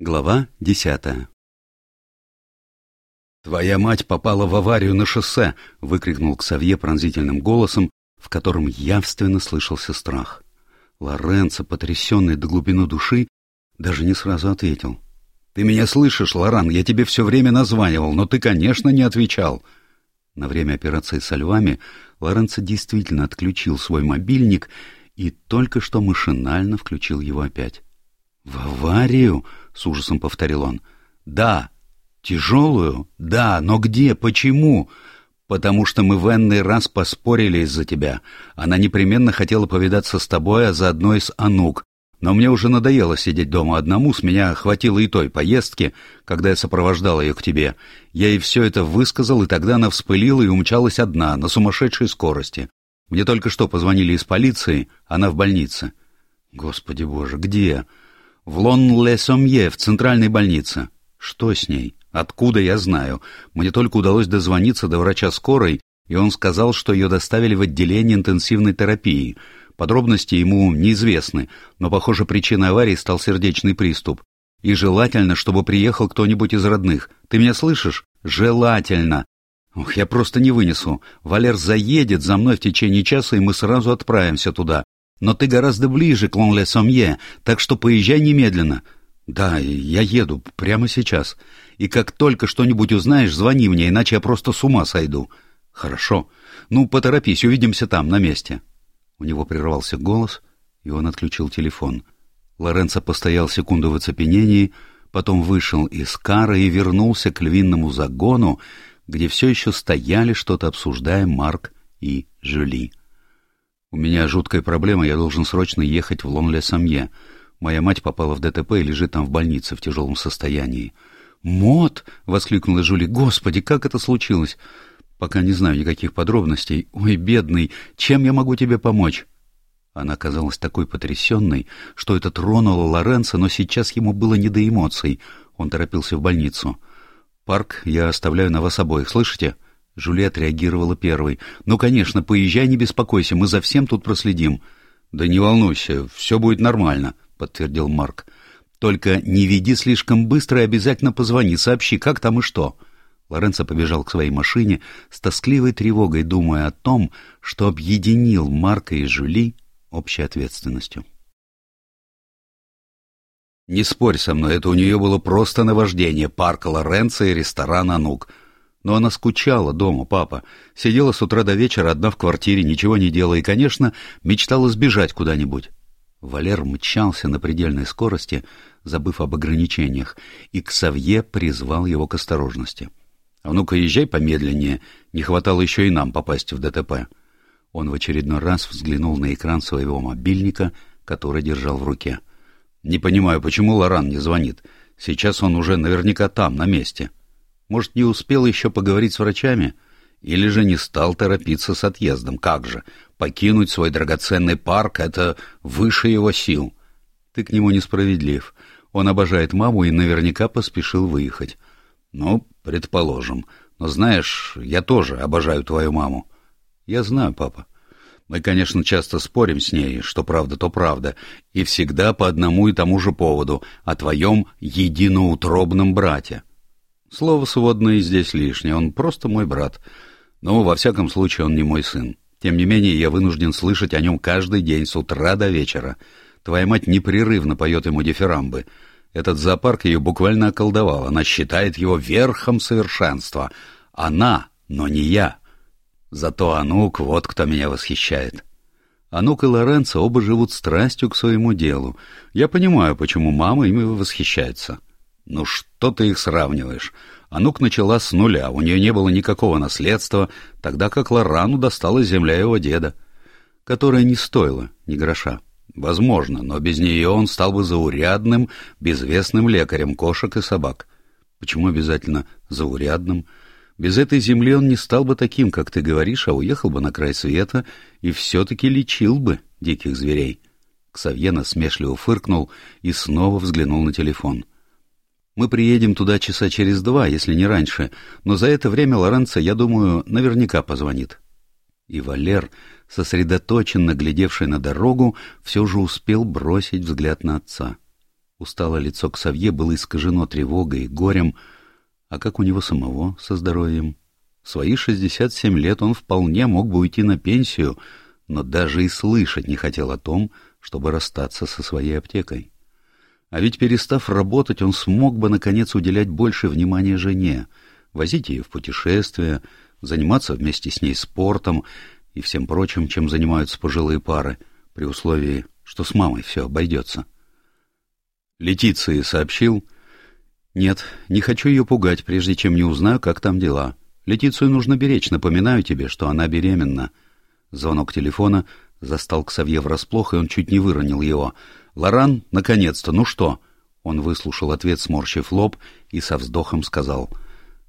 Глава десятая «Твоя мать попала в аварию на шоссе!» — выкрикнул Ксавье пронзительным голосом, в котором явственно слышался страх. Лоренцо, потрясенный до глубины души, даже не сразу ответил. «Ты меня слышишь, Лоран? Я тебе все время названивал, но ты, конечно, не отвечал!» На время операции со львами Лоренцо действительно отключил свой мобильник и только что машинально включил его опять. «В аварию?» — с ужасом повторил он. «Да». «Тяжелую? Да, но где? Почему?» «Потому что мы в энный раз поспорили из-за тебя. Она непременно хотела повидаться с тобой, а заодно и с Анук. Но мне уже надоело сидеть дома одному, с меня хватило и той поездки, когда я сопровождал ее к тебе. Я ей все это высказал, и тогда она вспылила и умчалась одна, на сумасшедшей скорости. Мне только что позвонили из полиции, она в больнице». «Господи боже, где?» В Лон-Ле-Сомье, в центральной больнице. Что с ней? Откуда я знаю? Мне только удалось дозвониться до врача скорой, и он сказал, что ее доставили в отделение интенсивной терапии. Подробности ему неизвестны, но, похоже, причиной аварии стал сердечный приступ. И желательно, чтобы приехал кто-нибудь из родных. Ты меня слышишь? Желательно. Ох, я просто не вынесу. Валер заедет за мной в течение часа, и мы сразу отправимся туда. Но ты гораздо ближе к Лон-Ле-Сомье, так что поезжай немедленно. Да, я еду прямо сейчас. И как только что-нибудь узнаешь, звони мне, иначе я просто с ума сойду. Хорошо. Ну, поторопись, увидимся там, на месте. У него прервался голос, и он отключил телефон. Лоренцо постоял секунду в оцепенении, потом вышел из кара и вернулся к львиному загону, где все еще стояли, что-то обсуждая Марк и Жюли. У меня жуткая проблема, я должен срочно ехать в Лон-Ле-Самье. Моя мать попала в ДТП и лежит там в больнице в тяжелом состоянии. «Мот!» — воскликнула Жули. «Господи, как это случилось?» «Пока не знаю никаких подробностей. Ой, бедный, чем я могу тебе помочь?» Она казалась такой потрясенной, что это тронуло Лоренцо, но сейчас ему было не до эмоций. Он торопился в больницу. «Парк я оставляю на вас обоих, слышите?» Жюли отреагировала первой. «Ну, конечно, поезжай, не беспокойся, мы за всем тут проследим». «Да не волнуйся, все будет нормально», — подтвердил Марк. «Только не веди слишком быстро и обязательно позвони, сообщи, как там и что». Лоренцо побежал к своей машине с тоскливой тревогой, думая о том, что объединил Марка и Жюли общей ответственностью. «Не спорь со мной, это у нее было просто наваждение парка Лоренцо и ресторан «Анук». Но она скучала дома, папа. Сидела с утра до вечера одна в квартире, ничего не делая, и, конечно, мечтала сбежать куда-нибудь. Валер мчался на предельной скорости, забыв об ограничениях, и Ксавье призвал его к осторожности. «А ну-ка, езжай помедленнее, не хватало еще и нам попасть в ДТП». Он в очередной раз взглянул на экран своего мобильника, который держал в руке. «Не понимаю, почему Лоран не звонит. Сейчас он уже наверняка там, на месте». Может, не успел еще поговорить с врачами? Или же не стал торопиться с отъездом? Как же? Покинуть свой драгоценный парк — это выше его сил. Ты к нему несправедлив. Он обожает маму и наверняка поспешил выехать. Ну, предположим. Но знаешь, я тоже обожаю твою маму. Я знаю, папа. Мы, конечно, часто спорим с ней, что правда, то правда, и всегда по одному и тому же поводу, о твоем единоутробном брате. Слово сводное здесь лишнее, он просто мой брат. Но, во всяком случае, он не мой сын. Тем не менее, я вынужден слышать о нем каждый день с утра до вечера. Твоя мать непрерывно поет ему дифирамбы. Этот зоопарк ее буквально околдовал. Она считает его верхом совершенства. Она, но не я. Зато Анук вот кто меня восхищает. Анук и Лоренцо оба живут страстью к своему делу. Я понимаю, почему мама ими восхищается. Ну что ты их сравниваешь? Анук начала с нуля, у нее не было никакого наследства, тогда как Лорану досталась земля его деда, которая не стоила ни гроша. Возможно, но без нее он стал бы заурядным, безвестным лекарем кошек и собак. Почему обязательно заурядным? Без этой земли он не стал бы таким, как ты говоришь, а уехал бы на край света и все-таки лечил бы диких зверей. Ксавье насмешливо фыркнул и снова взглянул на телефон — мы приедем туда часа через два, если не раньше, но за это время Лоренцо, я думаю, наверняка позвонит. И Валер, сосредоточенно глядевший на дорогу, все же успел бросить взгляд на отца. Усталое лицо Ксавье было искажено тревогой и горем, а как у него самого со здоровьем? В свои 67 лет он вполне мог бы уйти на пенсию, но даже и слышать не хотел о том, чтобы расстаться со своей аптекой. А ведь, перестав работать, он смог бы, наконец, уделять больше внимания жене, возить ее в путешествия, заниматься вместе с ней спортом и всем прочим, чем занимаются пожилые пары, при условии, что с мамой все обойдется. Летиции сообщил. «Нет, не хочу ее пугать, прежде чем не узнаю, как там дела. Летицию нужно беречь, напоминаю тебе, что она беременна». Звонок телефона застал Ксавье врасплох, и он чуть не выронил его. «Лоран, наконец-то, ну что?» Он выслушал ответ, сморщив лоб, и со вздохом сказал.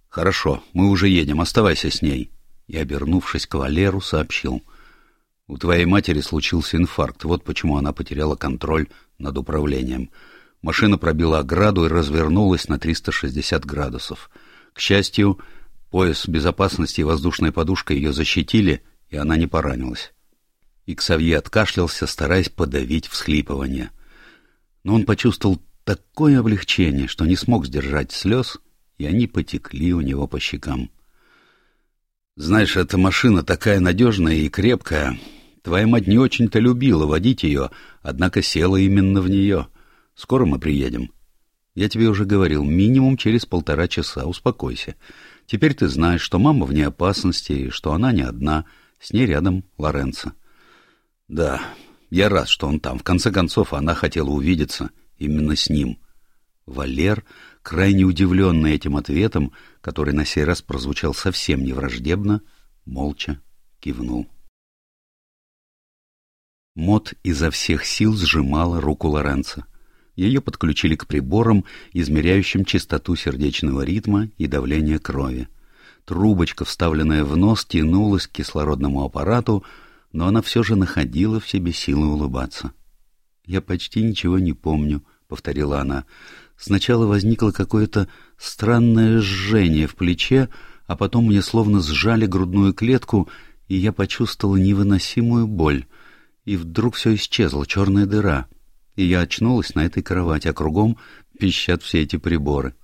«Хорошо, мы уже едем, оставайся с ней». И, обернувшись к Валеру, сообщил. «У твоей матери случился инфаркт, вот почему она потеряла контроль над управлением». Машина пробила ограду и развернулась на 360 градусов. К счастью, пояс безопасности и воздушная подушка ее защитили, и она не поранилась. И Ксавье откашлялся, стараясь подавить всхлипывание. Но он почувствовал такое облегчение, что не смог сдержать слез, и они потекли у него по щекам. «Знаешь, эта машина такая надежная и крепкая. Твоя мать не очень-то любила водить ее, однако села именно в нее». Скоро мы приедем. Я тебе уже говорил, минимум через полтора часа. Успокойся. Теперь ты знаешь, что мама вне опасности, и что она не одна. С ней рядом Лоренцо. Да, я рад, что он там. В конце концов, она хотела увидеться именно с ним. Валер, крайне удивленный этим ответом, который на сей раз прозвучал совсем невраждебно, молча кивнул. Мот изо всех сил сжимала руку Лоренца. Ее подключили к приборам, измеряющим частоту сердечного ритма и давление крови. Трубочка, вставленная в нос, тянулась к кислородному аппарату, но она все же находила в себе силы улыбаться. «Я почти ничего не помню», — повторила она. «Сначала возникло какое-то странное жжение в плече, а потом мне словно сжали грудную клетку, и я почувствовала невыносимую боль. И вдруг все исчезло, черная дыра и я очнулась на этой кровати, а кругом пищат все эти приборы.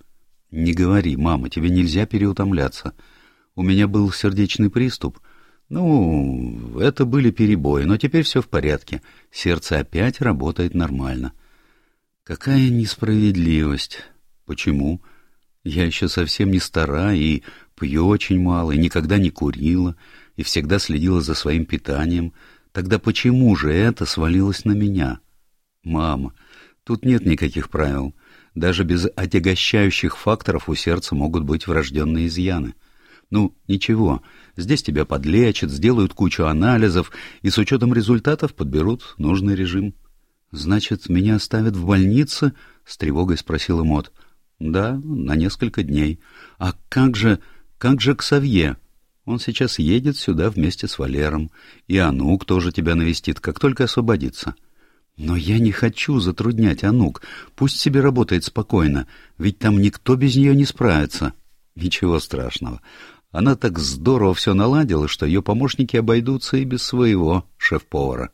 Не говори, мама, тебе нельзя переутомляться. У меня был сердечный приступ. Ну, это были перебои, но теперь все в порядке. Сердце опять работает нормально. Какая несправедливость. Почему? Я еще совсем не стара и пью очень мало, и никогда не курила, и всегда следила за своим питанием. Тогда почему же это свалилось на меня?» Мама, тут нет никаких правил. Даже без отягощающих факторов у сердца могут быть врожденные изъяны. Ну, ничего, здесь тебя подлечат, сделают кучу анализов и с учетом результатов подберут нужный режим. Значит, меня оставят в больнице? С тревогой спросила Мот. Да, на несколько дней. А как же, как же Ксавье? Он сейчас едет сюда вместе с Валером. И Анук тоже тебя навестит, как только освободится. — но я не хочу затруднять Анук. Пусть себе работает спокойно, ведь там никто без нее не справится. Ничего страшного. Она так здорово все наладила, что ее помощники обойдутся и без своего шеф-повара.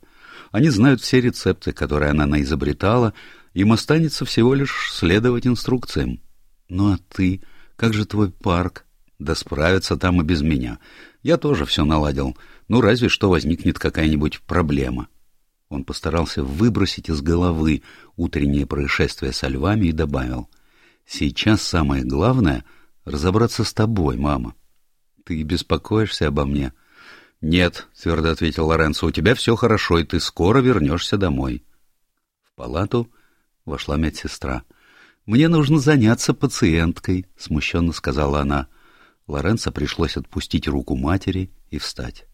Они знают все рецепты, которые она наизобретала, им останется всего лишь следовать инструкциям. Ну а ты? Как же твой парк? Да справится там и без меня. Я тоже все наладил. Ну, разве что возникнет какая-нибудь проблема. Он постарался выбросить из головы утреннее происшествие со львами и добавил. «Сейчас самое главное — разобраться с тобой, мама. Ты беспокоишься обо мне?» «Нет», — твердо ответил Лоренцо, — «у тебя все хорошо, и ты скоро вернешься домой». В палату вошла медсестра. «Мне нужно заняться пациенткой», — смущенно сказала она. Лоренцо пришлось отпустить руку матери и встать.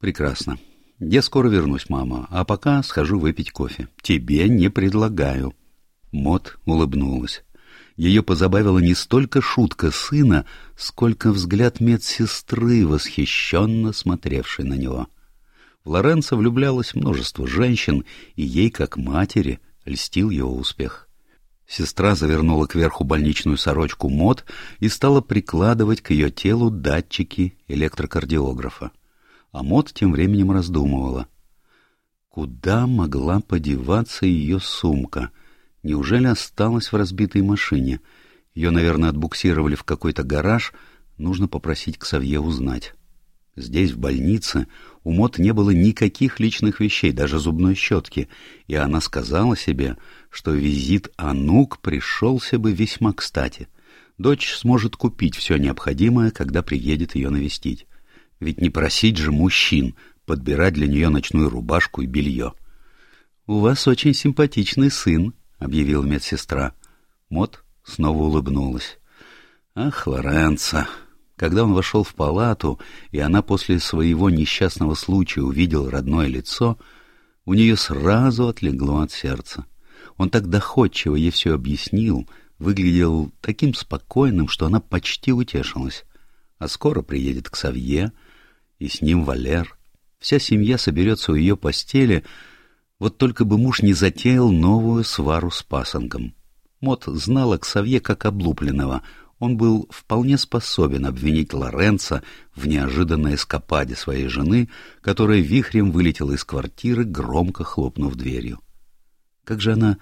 «Прекрасно. Я скоро вернусь, мама, а пока схожу выпить кофе. Тебе не предлагаю. Мот улыбнулась. Ее позабавила не столько шутка сына, сколько взгляд медсестры, восхищенно смотревшей на него. В Лоренцо влюблялось множество женщин, и ей, как матери, льстил его успех. Сестра завернула кверху больничную сорочку Мот и стала прикладывать к ее телу датчики электрокардиографа. А Мот тем временем раздумывала. Куда могла подеваться ее сумка? Неужели осталась в разбитой машине? Ее, наверное, отбуксировали в какой-то гараж. Нужно попросить Ксавье узнать. Здесь, в больнице, у Мот не было никаких личных вещей, даже зубной щетки, и она сказала себе, что визит Анук пришелся бы весьма кстати. Дочь сможет купить все необходимое, когда приедет ее навестить. Ведь не просить же мужчин подбирать для нее ночную рубашку и белье. — У вас очень симпатичный сын, — объявила медсестра. Мот снова улыбнулась. — Ах, Лоренцо! Когда он вошел в палату, и она после своего несчастного случая увидела родное лицо, у нее сразу отлегло от сердца. Он так доходчиво ей все объяснил, выглядел таким спокойным, что она почти утешилась. А скоро приедет к Савье, и с ним Валер. Вся семья соберется у ее постели, вот только бы муж не затеял новую свару с пасангом. Мот знала Ксавье как облупленного — он был вполне способен обвинить Лоренца в неожиданной эскападе своей жены, которая вихрем вылетела из квартиры, громко хлопнув дверью. Как же она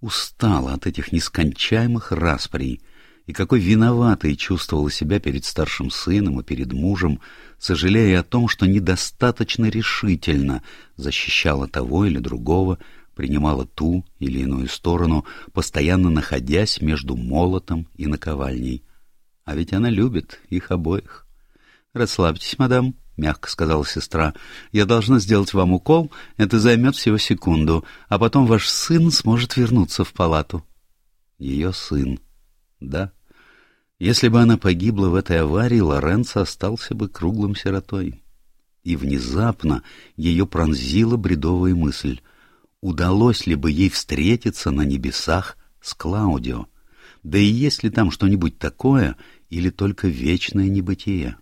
устала от этих нескончаемых расприй, и какой виноватой чувствовала себя перед старшим сыном и перед мужем, сожалея о том, что недостаточно решительно защищала того или другого, принимала ту или иную сторону, постоянно находясь между молотом и наковальней. А ведь она любит их обоих. — Расслабьтесь, мадам, — мягко сказала сестра. — Я должна сделать вам укол, это займет всего секунду, а потом ваш сын сможет вернуться в палату. Ее сын. Да. Если бы она погибла в этой аварии, Лоренцо остался бы круглым сиротой. И внезапно ее пронзила бредовая мысль удалось ли бы ей встретиться на небесах с Клаудио, да и есть ли там что-нибудь такое или только вечное небытие.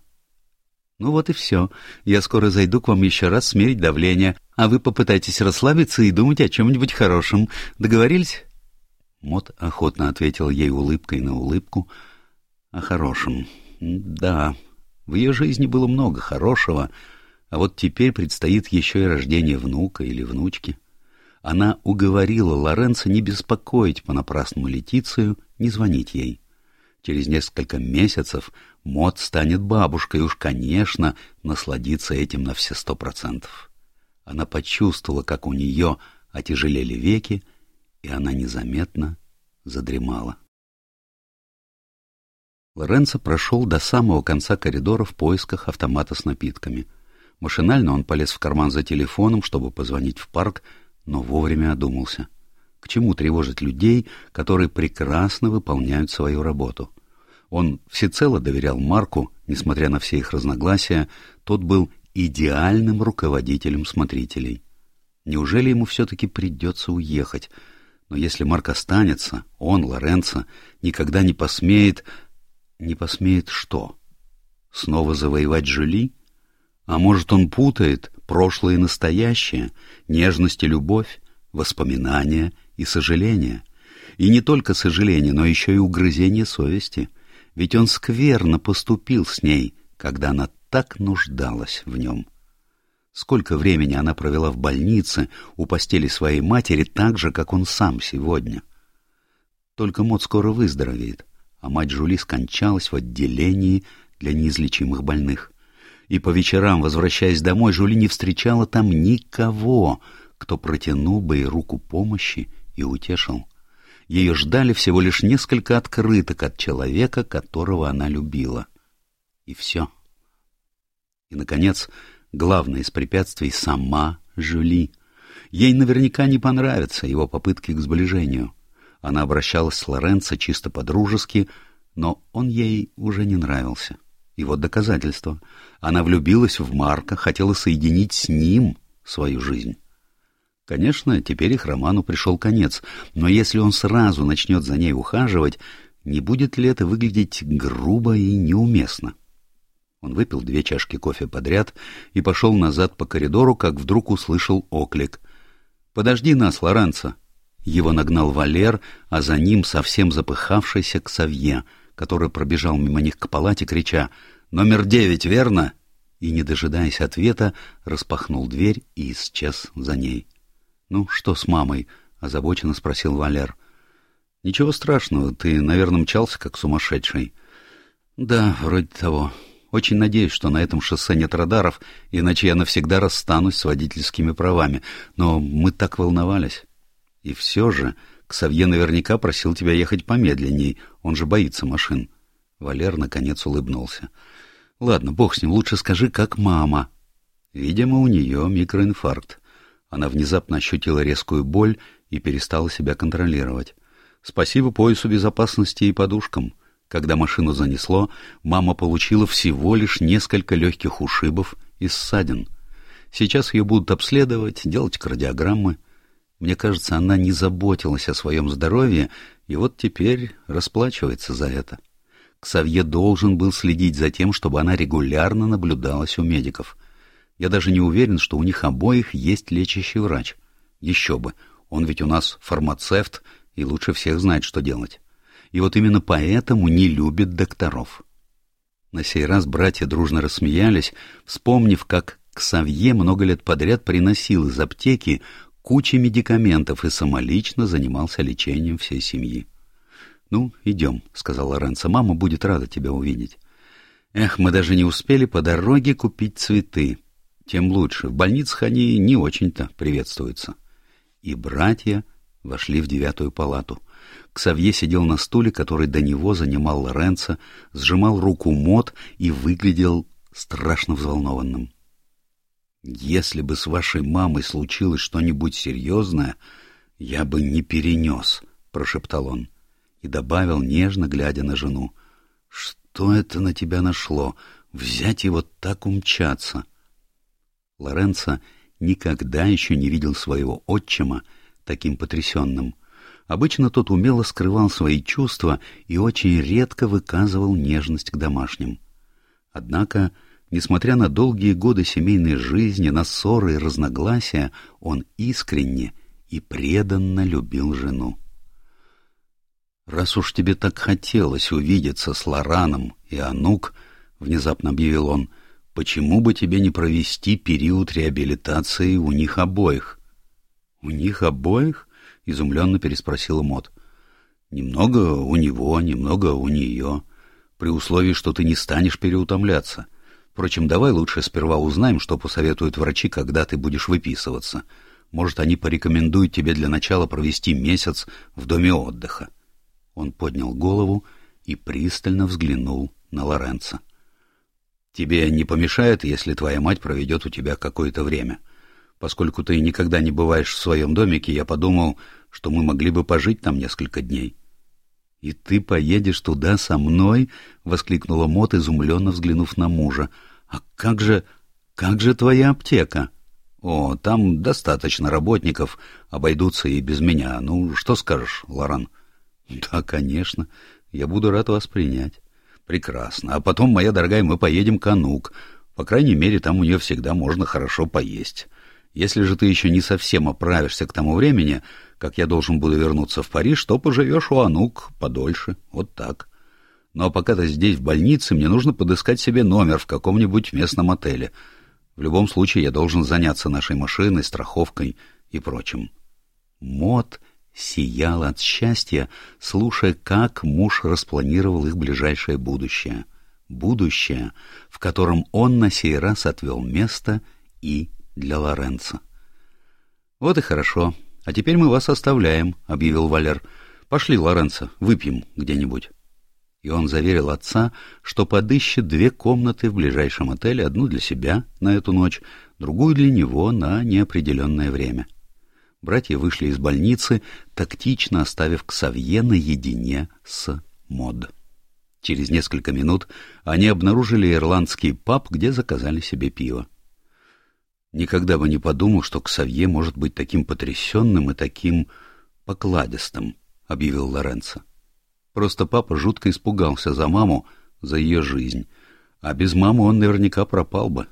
Ну вот и все. Я скоро зайду к вам еще раз смерить давление, а вы попытайтесь расслабиться и думать о чем-нибудь хорошем. Договорились? Мот охотно ответил ей улыбкой на улыбку. О хорошем. Да, в ее жизни было много хорошего, а вот теперь предстоит еще и рождение внука или внучки. — она уговорила Лоренцо не беспокоить понапрасну Летицию, не звонить ей. Через несколько месяцев Мот станет бабушкой, уж, конечно, насладиться этим на все сто процентов. Она почувствовала, как у нее отяжелели веки, и она незаметно задремала. Лоренцо прошел до самого конца коридора в поисках автомата с напитками. Машинально он полез в карман за телефоном, чтобы позвонить в парк, но вовремя одумался. К чему тревожить людей, которые прекрасно выполняют свою работу? Он всецело доверял Марку, несмотря на все их разногласия, тот был идеальным руководителем смотрителей. Неужели ему все-таки придется уехать? Но если Марк останется, он, Лоренцо, никогда не посмеет... Не посмеет что? Снова завоевать Жюли? А может, он путает прошлое и настоящее, нежность и любовь, воспоминания и сожаление. И не только сожаление, но еще и угрызение совести, ведь он скверно поступил с ней, когда она так нуждалась в нем. Сколько времени она провела в больнице у постели своей матери, так же, как он сам сегодня. Только Мот скоро выздоровеет, а мать Жули скончалась в отделении для неизлечимых больных и по вечерам, возвращаясь домой, Жули не встречала там никого, кто протянул бы ей руку помощи и утешил. Ее ждали всего лишь несколько открыток от человека, которого она любила. И все. И, наконец, главное из препятствий — сама Жюли. Ей наверняка не понравятся его попытки к сближению. Она обращалась с Лоренцо чисто по-дружески, но он ей уже не нравился. — и вот доказательство. Она влюбилась в Марка, хотела соединить с ним свою жизнь. Конечно, теперь их роману пришел конец, но если он сразу начнет за ней ухаживать, не будет ли это выглядеть грубо и неуместно? Он выпил две чашки кофе подряд и пошел назад по коридору, как вдруг услышал оклик. «Подожди нас, Лоренцо!» Его нагнал Валер, а за ним совсем запыхавшийся Ксавье — который пробежал мимо них к палате, крича «Номер девять, верно?» и, не дожидаясь ответа, распахнул дверь и исчез за ней. «Ну, что с мамой?» — озабоченно спросил Валер. Ничего страшного, ты, наверное, мчался как сумасшедший. Да, вроде того. Очень надеюсь, что на этом шоссе нет радаров, иначе я навсегда расстанусь с водительскими правами. Но мы так волновались. И все же, Ксавье наверняка просил тебя ехать помедленней, он же боится машин. Валер наконец улыбнулся. Ладно, бог с ним, лучше скажи, как мама. Видимо, у нее микроинфаркт. Она внезапно ощутила резкую боль и перестала себя контролировать. Спасибо поясу безопасности и подушкам. Когда машину занесло, мама получила всего лишь несколько легких ушибов и ссадин. Сейчас ее будут обследовать, делать кардиограммы. Мне кажется, она не заботилась о своем здоровье, и вот теперь расплачивается за это. Ксавье должен был следить за тем, чтобы она регулярно наблюдалась у медиков. Я даже не уверен, что у них обоих есть лечащий врач. Еще бы, он ведь у нас фармацевт и лучше всех знает, что делать и вот именно поэтому не любит докторов. На сей раз братья дружно рассмеялись, вспомнив, как Ксавье много лет подряд приносил из аптеки кучу медикаментов и самолично занимался лечением всей семьи. — Ну, идем, — сказал Лоренцо, — мама будет рада тебя увидеть. Эх, мы даже не успели по дороге купить цветы. Тем лучше, в больницах они не очень-то приветствуются. И братья вошли в девятую палату — Ксавье сидел на стуле, который до него занимал Лоренцо, сжимал руку Мот и выглядел страшно взволнованным. «Если бы с вашей мамой случилось что-нибудь серьезное, я бы не перенес», — прошептал он и добавил, нежно глядя на жену. «Что это на тебя нашло? Взять и вот так умчаться?» Лоренцо никогда еще не видел своего отчима таким потрясенным. Обычно тот умело скрывал свои чувства и очень редко выказывал нежность к домашним. Однако, несмотря на долгие годы семейной жизни, на ссоры и разногласия, он искренне и преданно любил жену. «Раз уж тебе так хотелось увидеться с Лораном и Анук, — внезапно объявил он, — почему бы тебе не провести период реабилитации у них обоих?» «У них обоих?» — изумленно переспросила Мот. «Немного у него, немного у нее, при условии, что ты не станешь переутомляться. Впрочем, давай лучше сперва узнаем, что посоветуют врачи, когда ты будешь выписываться. Может, они порекомендуют тебе для начала провести месяц в доме отдыха». Он поднял голову и пристально взглянул на Лоренца. «Тебе не помешает, если твоя мать проведет у тебя какое-то время?» Поскольку ты никогда не бываешь в своем домике, я подумал, что мы могли бы пожить там несколько дней. — И ты поедешь туда со мной? — воскликнула Мот, изумленно взглянув на мужа. — А как же... как же твоя аптека? — О, там достаточно работников, обойдутся и без меня. Ну, что скажешь, Лоран? — Да, конечно. Я буду рад вас принять. — Прекрасно. А потом, моя дорогая, мы поедем к Анук. По крайней мере, там у нее всегда можно хорошо поесть. Если же ты еще не совсем оправишься к тому времени, как я должен буду вернуться в Париж, то поживешь у Анук подольше. Вот так. Но пока ты здесь, в больнице, мне нужно подыскать себе номер в каком-нибудь местном отеле. В любом случае я должен заняться нашей машиной, страховкой и прочим. Мот сиял от счастья, слушая, как муж распланировал их ближайшее будущее. Будущее, в котором он на сей раз отвел место и для Лоренца. «Вот и хорошо. А теперь мы вас оставляем», — объявил Валер. «Пошли, Лоренцо, выпьем где-нибудь». И он заверил отца, что подыщет две комнаты в ближайшем отеле, одну для себя на эту ночь, другую для него на неопределенное время. Братья вышли из больницы, тактично оставив Ксавье наедине с Мод. Через несколько минут они обнаружили ирландский паб, где заказали себе пиво. Никогда бы не подумал, что Ксавье может быть таким потрясенным и таким покладистым, — объявил Лоренцо. Просто папа жутко испугался за маму, за ее жизнь. А без мамы он наверняка пропал бы.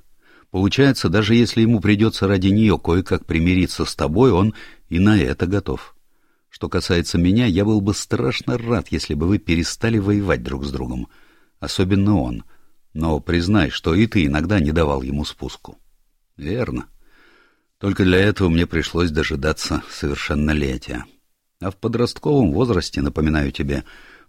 Получается, даже если ему придется ради нее кое-как примириться с тобой, он и на это готов. Что касается меня, я был бы страшно рад, если бы вы перестали воевать друг с другом. Особенно он. Но признай, что и ты иногда не давал ему спуску. Верно. Только для этого мне пришлось дожидаться совершеннолетия. А в подростковом возрасте, напоминаю тебе,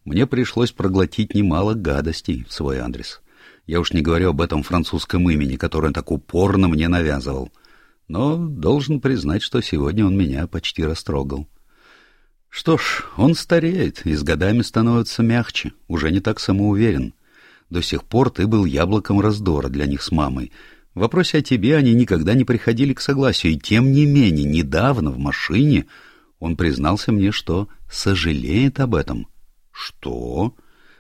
мне пришлось проглотить немало гадостей в свой адрес. Я уж не говорю об этом французском имени, которое так упорно мне навязывал. Но должен признать, что сегодня он меня почти растрогал. Что ж, он стареет и с годами становится мягче, уже не так самоуверен. До сих пор ты был яблоком раздора для них с мамой. В вопросе о тебе они никогда не приходили к согласию, и тем не менее, недавно в машине он признался мне, что сожалеет об этом. Что?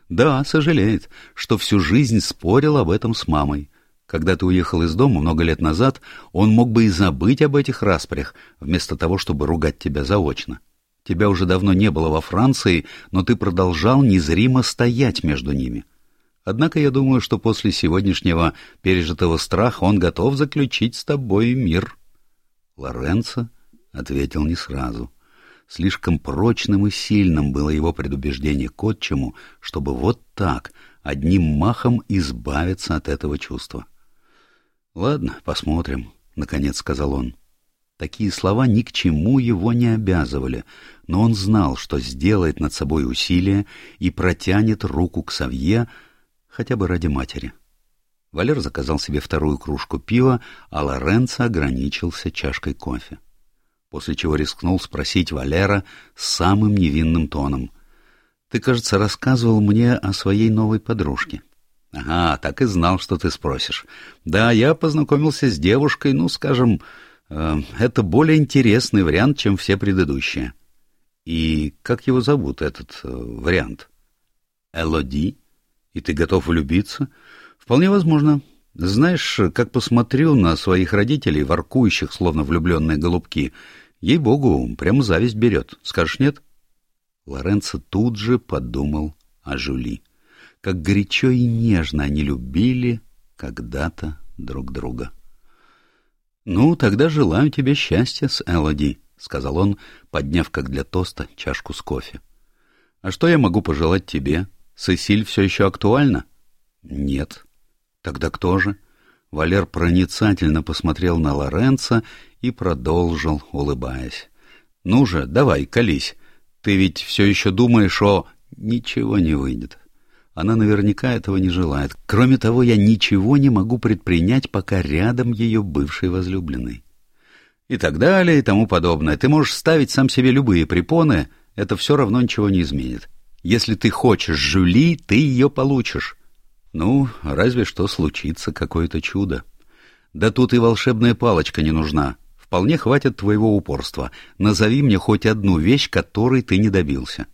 Да, сожалеет, что всю жизнь спорил об этом с мамой. Когда ты уехал из дома много лет назад, он мог бы и забыть об этих распрях, вместо того, чтобы ругать тебя заочно. Тебя уже давно не было во Франции, но ты продолжал незримо стоять между ними. Однако я думаю, что после сегодняшнего пережитого страха он готов заключить с тобой мир. Лоренцо ответил не сразу. Слишком прочным и сильным было его предубеждение к отчиму, чтобы вот так, одним махом избавиться от этого чувства. — Ладно, посмотрим, — наконец сказал он. Такие слова ни к чему его не обязывали, но он знал, что сделает над собой усилие и протянет руку к Савье хотя бы ради матери. Валер заказал себе вторую кружку пива, а Лоренцо ограничился чашкой кофе после чего рискнул спросить Валера самым невинным тоном. «Ты, кажется, рассказывал мне о своей новой подружке». «Ага, так и знал, что ты спросишь. Да, я познакомился с девушкой, ну, скажем, э, это более интересный вариант, чем все предыдущие». «И как его зовут, этот э, вариант?» «Элоди? И ты готов влюбиться?» «Вполне возможно. Знаешь, как посмотрю на своих родителей, воркующих, словно влюбленные голубки, ей-богу, прямо зависть берет. Скажешь нет? Лоренцо тут же подумал о Жули. Как горячо и нежно они любили когда-то друг друга. «Ну, тогда желаю тебе счастья с Элоди», — сказал он, подняв, как для тоста, чашку с кофе. «А что я могу пожелать тебе? Сесиль все еще актуальна?» «Нет», Тогда кто же? Валер проницательно посмотрел на Лоренца и продолжил, улыбаясь. Ну же, давай, колись. Ты ведь все еще думаешь о... Ничего не выйдет. Она наверняка этого не желает. Кроме того, я ничего не могу предпринять, пока рядом ее бывший возлюбленный. И так далее, и тому подобное. Ты можешь ставить сам себе любые препоны, это все равно ничего не изменит. Если ты хочешь Жюли, ты ее получишь. Ну, разве что случится какое-то чудо. Да тут и волшебная палочка не нужна. Вполне хватит твоего упорства. Назови мне хоть одну вещь, которой ты не добился.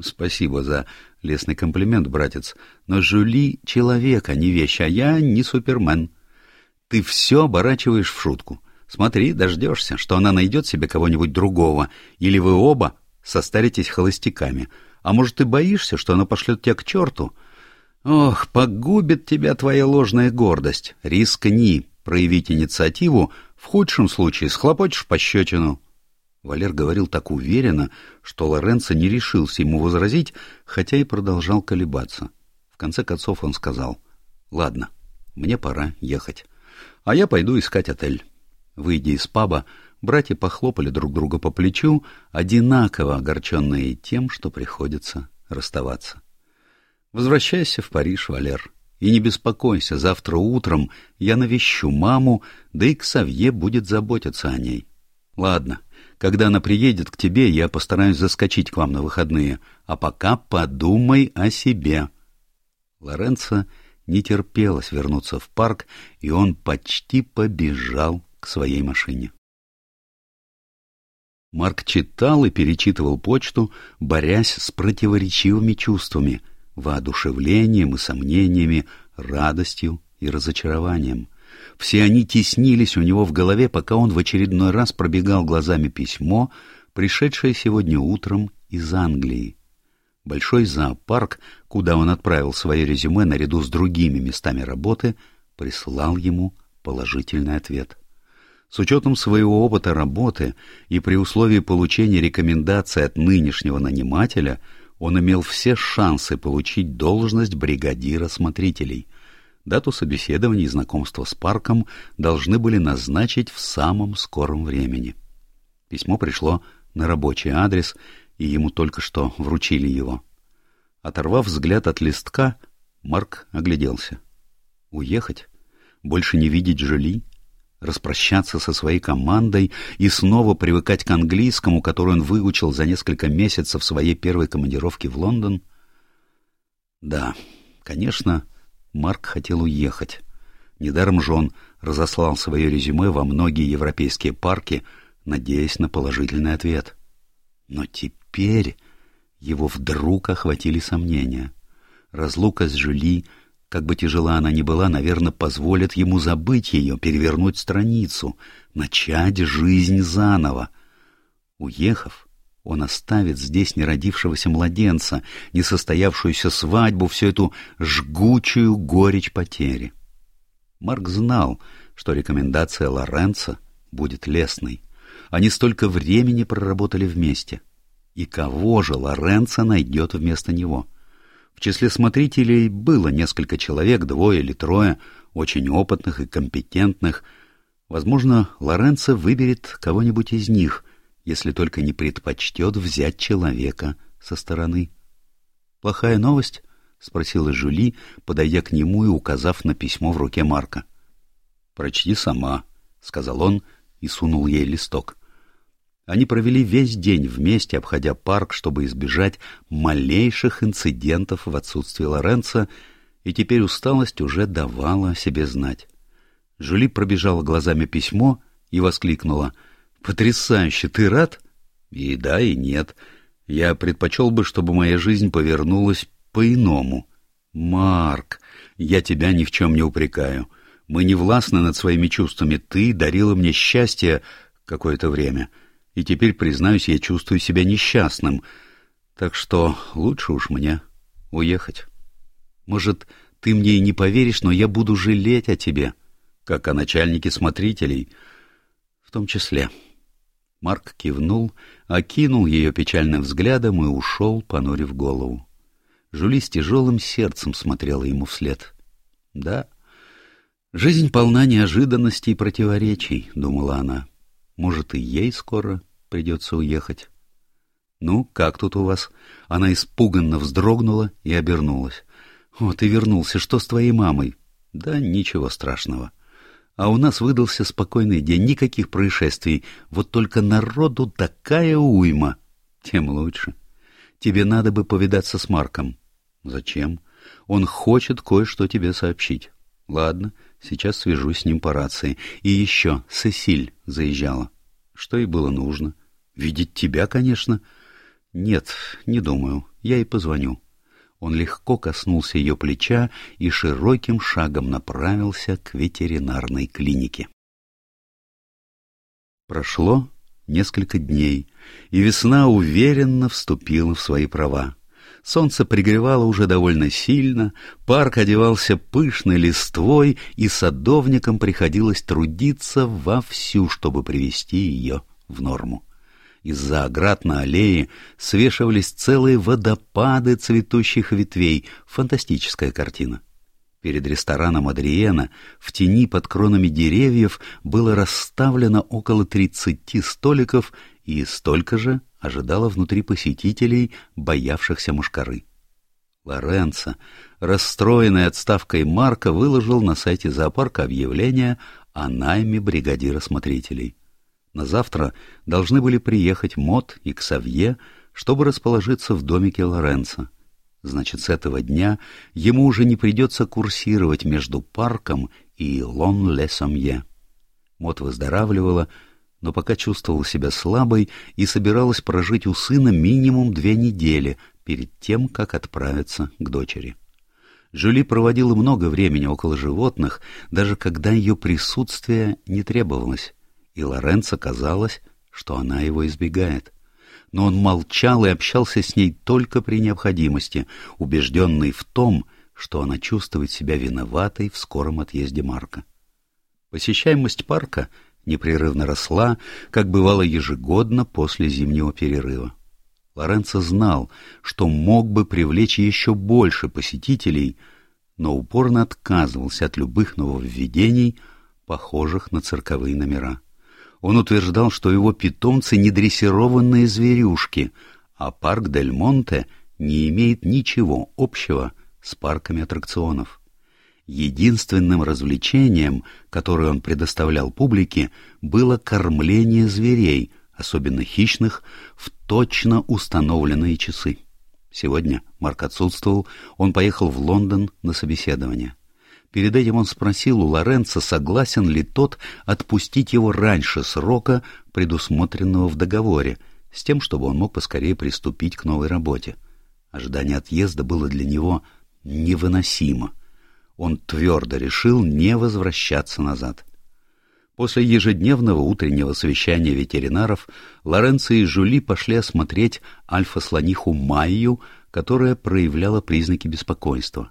Спасибо за лестный комплимент, братец. Но Жюли — человек, а не вещь, а я не супермен. Ты все оборачиваешь в шутку. Смотри, дождешься, что она найдет себе кого-нибудь другого, или вы оба состаритесь холостяками. А может, ты боишься, что она пошлет тебя к черту?» Ох, погубит тебя твоя ложная гордость. Рискни проявить инициативу, в худшем случае схлопочешь пощечину. Валер говорил так уверенно, что Лоренцо не решился ему возразить, хотя и продолжал колебаться. В конце концов он сказал, «Ладно, мне пора ехать. А я пойду искать отель». Выйдя из паба, братья похлопали друг друга по плечу, одинаково огорченные тем, что приходится расставаться. Возвращайся в Париж, Валер, и не беспокойся, завтра утром я навещу маму, да и Ксавье будет заботиться о ней. Ладно, когда она приедет к тебе, я постараюсь заскочить к вам на выходные, а пока подумай о себе. Лоренцо не терпелось вернуться в парк, и он почти побежал к своей машине. Марк читал и перечитывал почту, борясь с противоречивыми чувствами — воодушевлением и сомнениями, радостью и разочарованием. Все они теснились у него в голове, пока он в очередной раз пробегал глазами письмо, пришедшее сегодня утром из Англии. Большой зоопарк, куда он отправил свое резюме наряду с другими местами работы, прислал ему положительный ответ. С учетом своего опыта работы и при условии получения рекомендаций от нынешнего нанимателя – он имел все шансы получить должность бригадира смотрителей. Дату собеседования и знакомства с парком должны были назначить в самом скором времени. Письмо пришло на рабочий адрес, и ему только что вручили его. Оторвав взгляд от листка, Марк огляделся. Уехать? Больше не видеть Жюли? Распрощаться со своей командой и снова привыкать к английскому, который он выучил за несколько месяцев своей первой командировки в Лондон? Да, конечно, Марк хотел уехать. Недаром же он разослал свое резюме во многие европейские парки, надеясь на положительный ответ. Но теперь его вдруг охватили сомнения. Разлука с Жюли, как бы тяжела она ни была, наверное, позволит ему забыть ее, перевернуть страницу, начать жизнь заново. Уехав, он оставит здесь неродившегося младенца, несостоявшуюся свадьбу, всю эту жгучую горечь потери. Марк знал, что рекомендация Лоренца будет лестной. Они столько времени проработали вместе. И кого же Лоренцо найдет вместо него? Числе смотрителей было несколько человек, двое или трое, очень опытных и компетентных. Возможно, Лоренцо выберет кого-нибудь из них, если только не предпочтет взять человека со стороны. «Плохая новость?» — спросила Жюли, подойдя к нему и указав на письмо в руке Марка. «Прочти сама», — сказал он и сунул ей листок. Они провели весь день вместе, обходя парк, чтобы избежать малейших инцидентов в отсутствие Лоренца, и теперь усталость уже давала о себе знать. Жюли пробежала глазами письмо и воскликнула. «Потрясающе! Ты рад?» «И да, и нет. Я предпочел бы, чтобы моя жизнь повернулась по-иному». «Марк, я тебя ни в чем не упрекаю. Мы не властны над своими чувствами. Ты дарила мне счастье какое-то время» и теперь, признаюсь, я чувствую себя несчастным, так что лучше уж мне уехать. Может, ты мне и не поверишь, но я буду жалеть о тебе, как о начальнике смотрителей, в том числе. Марк кивнул, окинул ее печальным взглядом и ушел, понурив голову. Жули с тяжелым сердцем смотрела ему вслед. «Да, жизнь полна неожиданностей и противоречий», — думала она. Может, и ей скоро придется уехать. «Ну, как тут у вас?» Она испуганно вздрогнула и обернулась. «О, ты вернулся. Что с твоей мамой?» «Да ничего страшного. А у нас выдался спокойный день, никаких происшествий. Вот только народу такая уйма. Тем лучше. Тебе надо бы повидаться с Марком». «Зачем? Он хочет кое-что тебе сообщить». «Ладно, Сейчас свяжусь с ним по рации. И еще, Сесиль заезжала. Что ей было нужно? Видеть тебя, конечно. Нет, не думаю. Я ей позвоню. Он легко коснулся ее плеча и широким шагом направился к ветеринарной клинике. Прошло несколько дней, и весна уверенно вступила в свои права. Солнце пригревало уже довольно сильно, парк одевался пышной листвой, и садовникам приходилось трудиться вовсю, чтобы привести ее в норму. Из-за оград на аллее свешивались целые водопады цветущих ветвей. Фантастическая картина. Перед рестораном Адриена в тени под кронами деревьев было расставлено около тридцати столиков и столько же ожидала внутри посетителей, боявшихся мушкары. Лоренцо, расстроенный отставкой Марка, выложил на сайте зоопарка объявление о найме бригадира смотрителей. На завтра должны были приехать Мот и Ксавье, чтобы расположиться в домике Лоренцо. Значит, с этого дня ему уже не придется курсировать между парком и Лон-Ле-Сомье. Мот выздоравливала, но пока чувствовала себя слабой и собиралась прожить у сына минимум две недели перед тем, как отправиться к дочери. Жюли проводила много времени около животных, даже когда ее присутствие не требовалось, и Лоренцо казалось, что она его избегает. Но он молчал и общался с ней только при необходимости, убежденный в том, что она чувствует себя виноватой в скором отъезде Марка. Посещаемость парка — непрерывно росла, как бывало ежегодно после зимнего перерыва. Лоренцо знал, что мог бы привлечь еще больше посетителей, но упорно отказывался от любых нововведений, похожих на цирковые номера. Он утверждал, что его питомцы — не дрессированные зверюшки, а парк Дель Монте не имеет ничего общего с парками аттракционов. Единственным развлечением, которое он предоставлял публике, было кормление зверей, особенно хищных, в точно установленные часы. Сегодня Марк отсутствовал, он поехал в Лондон на собеседование. Перед этим он спросил у Лоренца, согласен ли тот отпустить его раньше срока, предусмотренного в договоре, с тем, чтобы он мог поскорее приступить к новой работе. Ожидание отъезда было для него невыносимо. Он твердо решил не возвращаться назад. После ежедневного утреннего совещания ветеринаров Лоренцо и Жули пошли осмотреть альфа-слониху Майю, которая проявляла признаки беспокойства.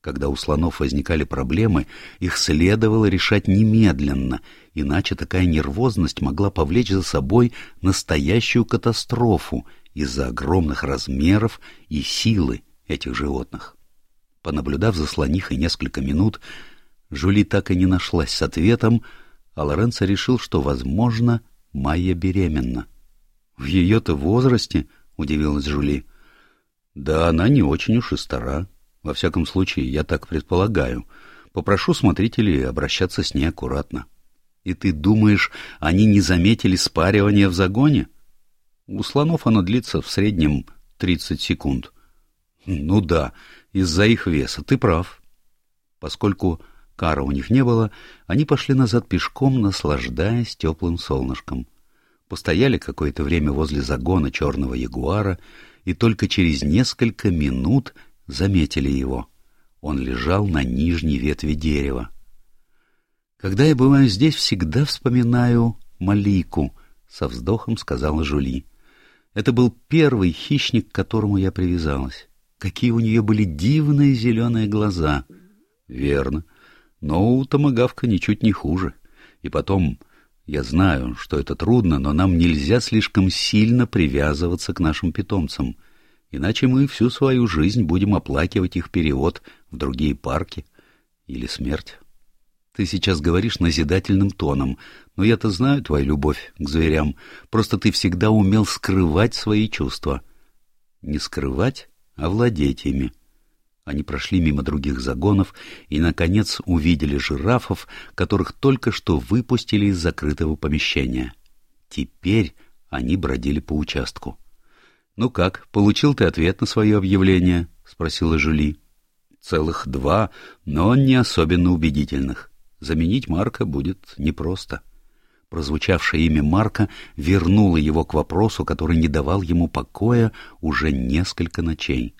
Когда у слонов возникали проблемы, их следовало решать немедленно, иначе такая нервозность могла повлечь за собой настоящую катастрофу из-за огромных размеров и силы этих животных. Понаблюдав за слонихой несколько минут, Жули так и не нашлась с ответом, а Лоренцо решил, что, возможно, Майя беременна. — В ее-то возрасте? — удивилась Жули. — Да она не очень уж и стара. Во всяком случае, я так предполагаю. Попрошу смотрителей обращаться с ней аккуратно. — И ты думаешь, они не заметили спаривания в загоне? У слонов оно длится в среднем тридцать секунд. — Ну да, из-за их веса, ты прав. Поскольку Кара у них не было, они пошли назад пешком, наслаждаясь теплым солнышком. Постояли какое-то время возле загона черного ягуара и только через несколько минут заметили его. Он лежал на нижней ветви дерева. «Когда я бываю здесь, всегда вспоминаю Малику», — со вздохом сказала Жули. «Это был первый хищник, к которому я привязалась. Какие у нее были дивные зеленые глаза!» «Верно. Но у Томагавка ничуть не хуже. И потом, я знаю, что это трудно, но нам нельзя слишком сильно привязываться к нашим питомцам, иначе мы всю свою жизнь будем оплакивать их перевод в другие парки или смерть. Ты сейчас говоришь назидательным тоном, но я-то знаю твою любовь к зверям, просто ты всегда умел скрывать свои чувства. Не скрывать, а владеть ими. — они прошли мимо других загонов и, наконец, увидели жирафов, которых только что выпустили из закрытого помещения. Теперь они бродили по участку. — Ну как, получил ты ответ на свое объявление? — спросила Жюли. — Целых два, но не особенно убедительных. Заменить Марка будет непросто. Прозвучавшее имя Марка вернуло его к вопросу, который не давал ему покоя уже несколько ночей.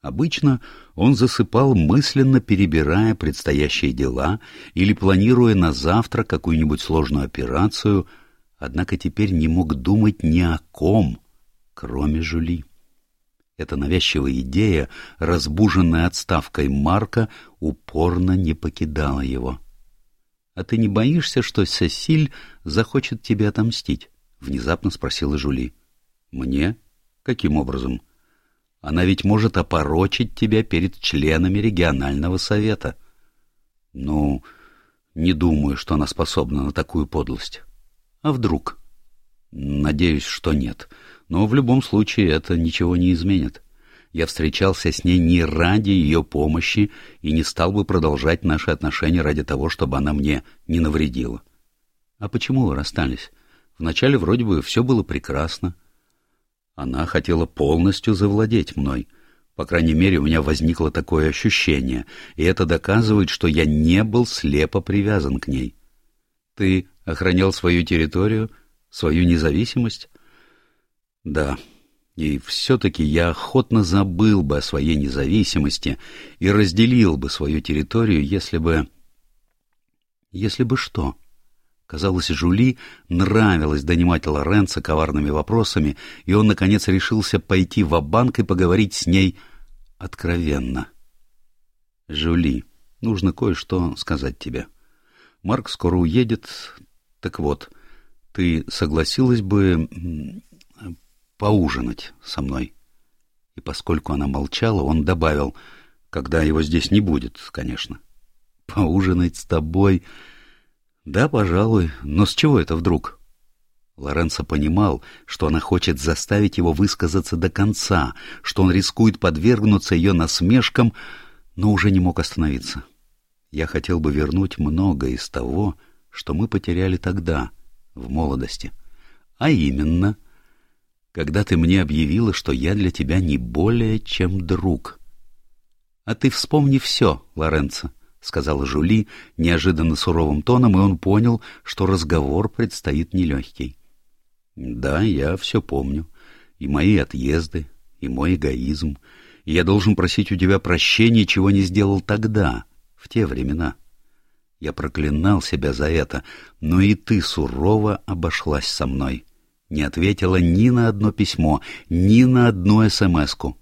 Обычно он засыпал мысленно перебирая предстоящие дела или планируя на завтра какую-нибудь сложную операцию, однако теперь не мог думать ни о ком, кроме Жюли. Эта навязчивая идея, разбуженная отставкой Марка, упорно не покидала его. — А ты не боишься, что Сесиль захочет тебе отомстить? — внезапно спросила Жули. — Мне? Каким образом? — она ведь может опорочить тебя перед членами регионального совета. Ну, не думаю, что она способна на такую подлость. А вдруг? Надеюсь, что нет. Но в любом случае это ничего не изменит. Я встречался с ней не ради ее помощи и не стал бы продолжать наши отношения ради того, чтобы она мне не навредила. А почему вы расстались? Вначале вроде бы все было прекрасно. — она хотела полностью завладеть мной. По крайней мере, у меня возникло такое ощущение, и это доказывает, что я не был слепо привязан к ней. Ты охранял свою территорию, свою независимость? Да, и все-таки я охотно забыл бы о своей независимости и разделил бы свою территорию, если бы... Если бы что? — Казалось, Жули нравилось донимать Лоренца коварными вопросами, и он, наконец, решился пойти в банк и поговорить с ней откровенно. «Жули, нужно кое-что сказать тебе. Марк скоро уедет. Так вот, ты согласилась бы поужинать со мной?» И поскольку она молчала, он добавил, «когда его здесь не будет, конечно». «Поужинать с тобой...» Да, пожалуй, но с чего это вдруг? Лоренцо понимал, что она хочет заставить его высказаться до конца, что он рискует подвергнуться ее насмешкам, но уже не мог остановиться. Я хотел бы вернуть многое из того, что мы потеряли тогда, в молодости. А именно, когда ты мне объявила, что я для тебя не более чем друг. А ты вспомни все, Лоренцо, — сказала Жули неожиданно суровым тоном, и он понял, что разговор предстоит нелегкий. Да, я все помню. И мои отъезды, и мой эгоизм. И я должен просить у тебя прощения, чего не сделал тогда, в те времена. Я проклинал себя за это, но и ты сурово обошлась со мной. Не ответила ни на одно письмо, ни на одну СМС-ку.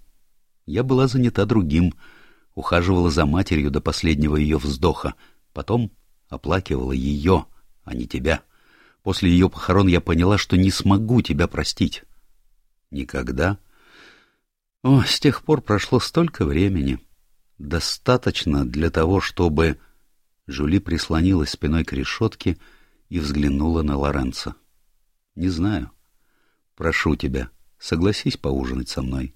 Я была занята другим, ухаживала за матерью до последнего ее вздоха, потом оплакивала ее, а не тебя. После ее похорон я поняла, что не смогу тебя простить. Никогда. О, с тех пор прошло столько времени. Достаточно для того, чтобы... Жули прислонилась спиной к решетке и взглянула на Лоренца. Не знаю. Прошу тебя, согласись поужинать со мной.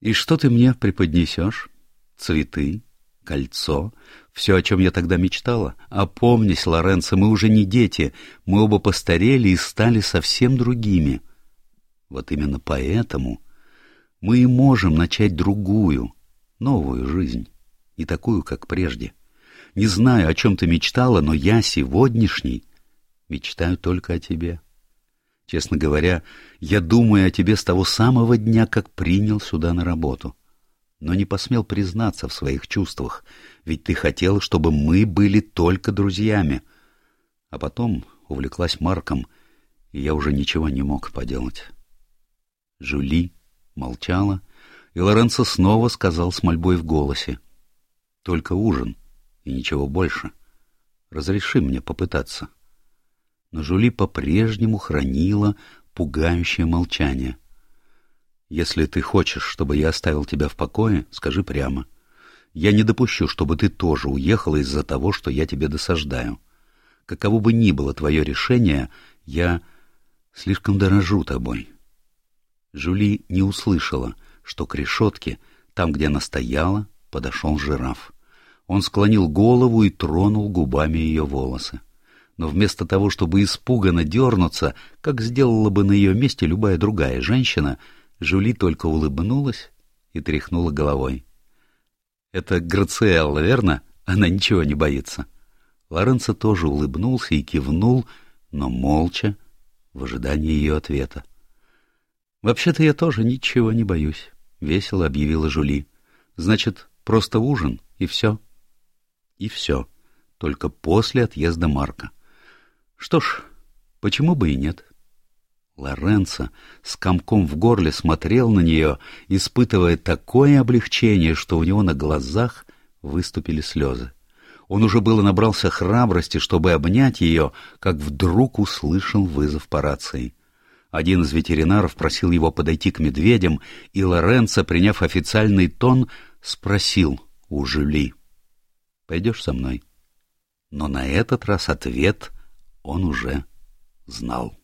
И что ты мне преподнесешь? Цветы? кольцо, все, о чем я тогда мечтала. Опомнись, Лоренцо, мы уже не дети, мы оба постарели и стали совсем другими. Вот именно поэтому мы и можем начать другую, новую жизнь, не такую, как прежде. Не знаю, о чем ты мечтала, но я сегодняшний мечтаю только о тебе. Честно говоря, я думаю о тебе с того самого дня, как принял сюда на работу. — но не посмел признаться в своих чувствах, ведь ты хотел, чтобы мы были только друзьями. А потом увлеклась Марком, и я уже ничего не мог поделать. Жюли молчала, и Лоренцо снова сказал с мольбой в голосе. — Только ужин и ничего больше. Разреши мне попытаться. Но Жюли по-прежнему хранила пугающее молчание. Если ты хочешь, чтобы я оставил тебя в покое, скажи прямо. Я не допущу, чтобы ты тоже уехала из-за того, что я тебе досаждаю. Каково бы ни было твое решение, я слишком дорожу тобой. Жюли не услышала, что к решетке, там, где она стояла, подошел жираф. Он склонил голову и тронул губами ее волосы. Но вместо того, чтобы испуганно дернуться, как сделала бы на ее месте любая другая женщина, — Жули только улыбнулась и тряхнула головой. «Это Грациэлла, верно? Она ничего не боится». Лоренцо тоже улыбнулся и кивнул, но молча, в ожидании ее ответа. «Вообще-то я тоже ничего не боюсь», — весело объявила Жули. «Значит, просто ужин, и все». И все, только после отъезда Марка. Что ж, почему бы и нет?» Лоренцо с комком в горле смотрел на нее, испытывая такое облегчение, что у него на глазах выступили слезы. Он уже было набрался храбрости, чтобы обнять ее, как вдруг услышал вызов по рации. Один из ветеринаров просил его подойти к медведям, и Лоренцо, приняв официальный тон, спросил у Жюли. «Пойдешь со мной?» Но на этот раз ответ он уже знал.